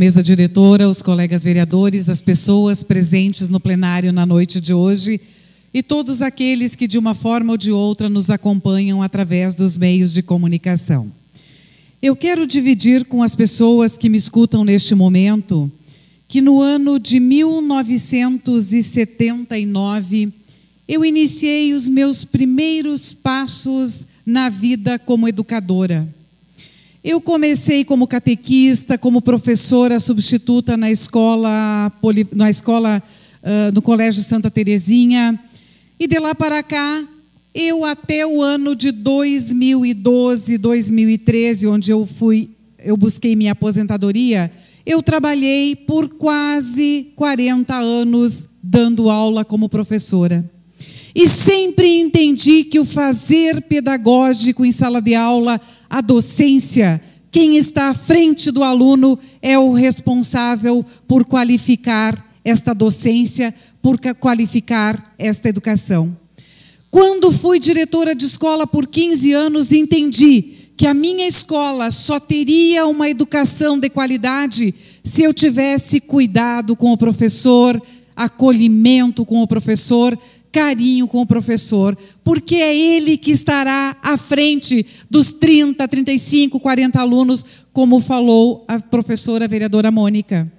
mesa diretora, os colegas vereadores, as pessoas presentes no plenário na noite de hoje e todos aqueles que, de uma forma ou de outra, nos acompanham através dos meios de comunicação. Eu quero dividir com as pessoas que me escutam neste momento que no ano de 1979 eu iniciei os meus primeiros passos na vida como educadora. Eu comecei como catequista, como professora substituta na escola, na escola no Colégio Santa Terezinha, e de lá para cá, eu até o ano de 2012, 2013, onde eu fui, eu busquei minha aposentadoria, eu trabalhei por quase 40 anos dando aula como professora. E sempre entendi que o fazer pedagógico em sala de aula, a docência, quem está à frente do aluno é o responsável por qualificar esta docência, por qualificar esta educação. Quando fui diretora de escola por 15 anos, entendi que a minha escola só teria uma educação de qualidade se eu tivesse cuidado com o professor, acolhimento com o professor, carinho com o professor, porque é ele que estará à frente dos 30, 35, 40 alunos, como falou a professora a vereadora Mônica.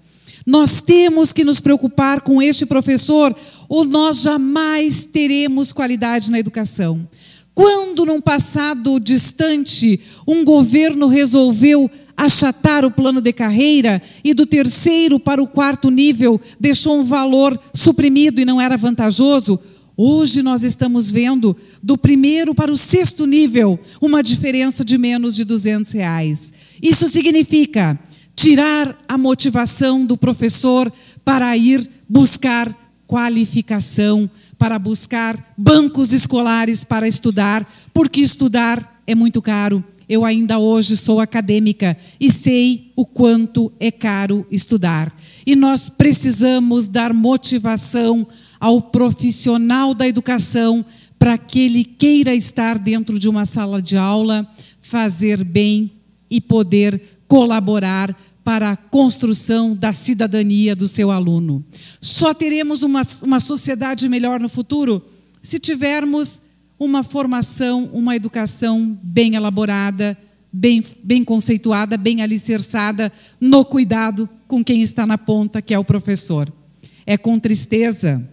Nós temos que nos preocupar com este professor, ou nós jamais teremos qualidade na educação. Quando, num passado distante, um governo resolveu achatar o plano de carreira e do terceiro para o quarto nível deixou um valor suprimido e não era vantajoso, Hoje nós estamos vendo do primeiro para o sexto nível uma diferença de menos de 200 reais. Isso significa tirar a motivação do professor para ir buscar qualificação, para buscar bancos escolares para estudar, porque estudar é muito caro. Eu ainda hoje sou acadêmica e sei o quanto é caro estudar. E nós precisamos dar motivação ao profissional da educação para que ele queira estar dentro de uma sala de aula, fazer bem e poder colaborar para a construção da cidadania do seu aluno. Só teremos uma, uma sociedade melhor no futuro se tivermos uma formação, uma educação bem elaborada, bem, bem conceituada, bem alicerçada no cuidado com quem está na ponta, que é o professor. É com tristeza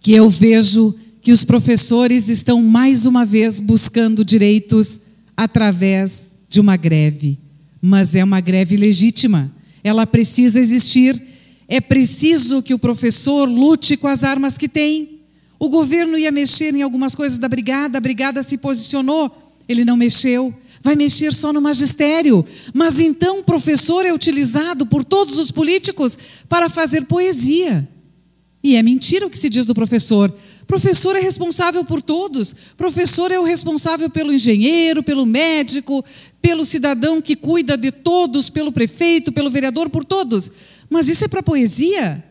que eu vejo que os professores estão mais uma vez buscando direitos através de uma greve. Mas é uma greve legítima, ela precisa existir. É preciso que o professor lute com as armas que tem. O governo ia mexer em algumas coisas da brigada, a brigada se posicionou, ele não mexeu. Vai mexer só no magistério. Mas então o professor é utilizado por todos os políticos para fazer poesia. E é mentira o que se diz do professor. Professor é responsável por todos. Professor é o responsável pelo engenheiro, pelo médico, pelo cidadão que cuida de todos, pelo prefeito, pelo vereador, por todos. Mas isso é para poesia?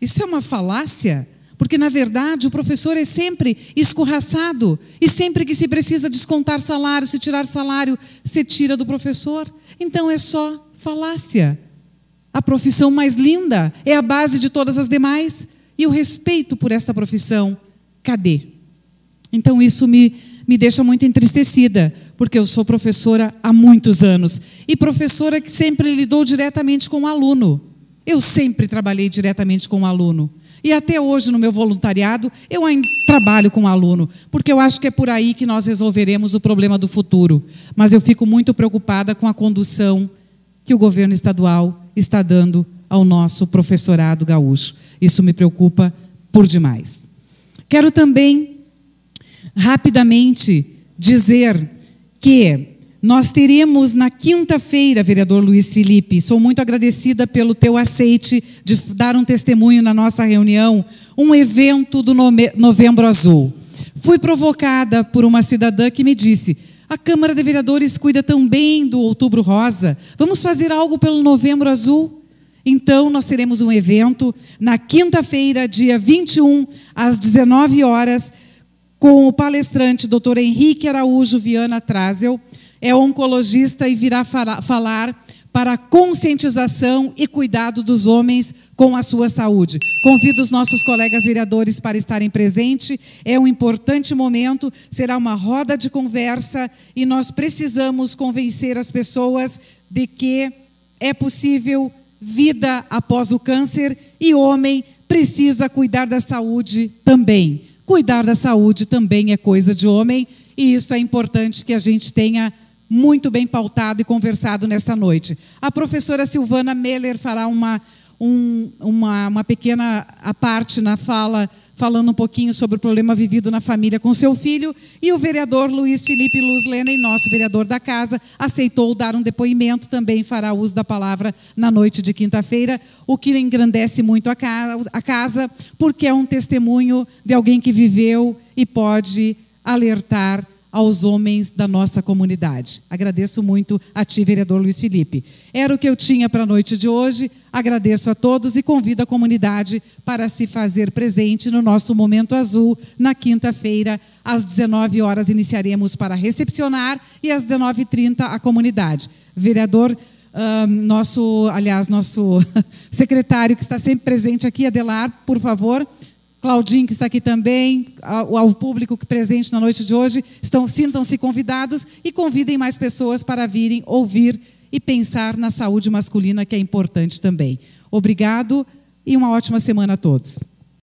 Isso é uma falácia? Porque, na verdade, o professor é sempre escorraçado. E sempre que se precisa descontar salário, se tirar salário, se tira do professor. Então é só falácia. A profissão mais linda é a base de todas as demais. E o respeito por esta profissão, cadê? Então isso me, me deixa muito entristecida, porque eu sou professora há muitos anos. E professora que sempre lidou diretamente com o aluno. Eu sempre trabalhei diretamente com o aluno. E até hoje, no meu voluntariado, eu ainda trabalho com o aluno, porque eu acho que é por aí que nós resolveremos o problema do futuro. Mas eu fico muito preocupada com a condução que o governo estadual está dando ao nosso professorado gaúcho. Isso me preocupa por demais. Quero também, rapidamente, dizer que nós teremos na quinta-feira, vereador Luiz Felipe, sou muito agradecida pelo teu aceite de dar um testemunho na nossa reunião, um evento do Novembro Azul. Fui provocada por uma cidadã que me disse: a Câmara de Vereadores cuida tão bem do Outubro Rosa, vamos fazer algo pelo Novembro Azul? Então, nós teremos um evento na quinta-feira, dia 21, às 19 horas, com o palestrante Dr. Henrique Araújo Viana Trazel. É oncologista e virá falar para conscientização e cuidado dos homens com a sua saúde. Convido os nossos colegas vereadores para estarem presentes. É um importante momento, será uma roda de conversa e nós precisamos convencer as pessoas de que é possível vida após o câncer e homem precisa cuidar da saúde também. Cuidar da saúde também é coisa de homem e isso é importante que a gente tenha muito bem pautado e conversado nesta noite. A professora Silvana Meller fará uma, um, uma, uma pequena parte na fala, falando um pouquinho sobre o problema vivido na família com seu filho, e o vereador Luiz Felipe Luz Lena, nosso vereador da casa, aceitou dar um depoimento, também fará uso da palavra na noite de quinta-feira, o que engrandece muito a casa, a casa, porque é um testemunho de alguém que viveu e pode alertar aos homens da nossa comunidade. Agradeço muito a ti, vereador Luiz Felipe. Era o que eu tinha para a noite de hoje. Agradeço a todos e convido a comunidade para se fazer presente no nosso Momento Azul, na quinta-feira, às 19 horas, iniciaremos para recepcionar e às 19h30 a comunidade. Vereador. Nosso, aliás, nosso secretário que está sempre presente aqui, Adelar, por favor, Claudinho, que está aqui também, ao, ao público que presente na noite de hoje, estão sintam-se convidados e convidem mais pessoas para virem ouvir e pensar na saúde masculina, que é importante também. Obrigado e uma ótima semana a todos.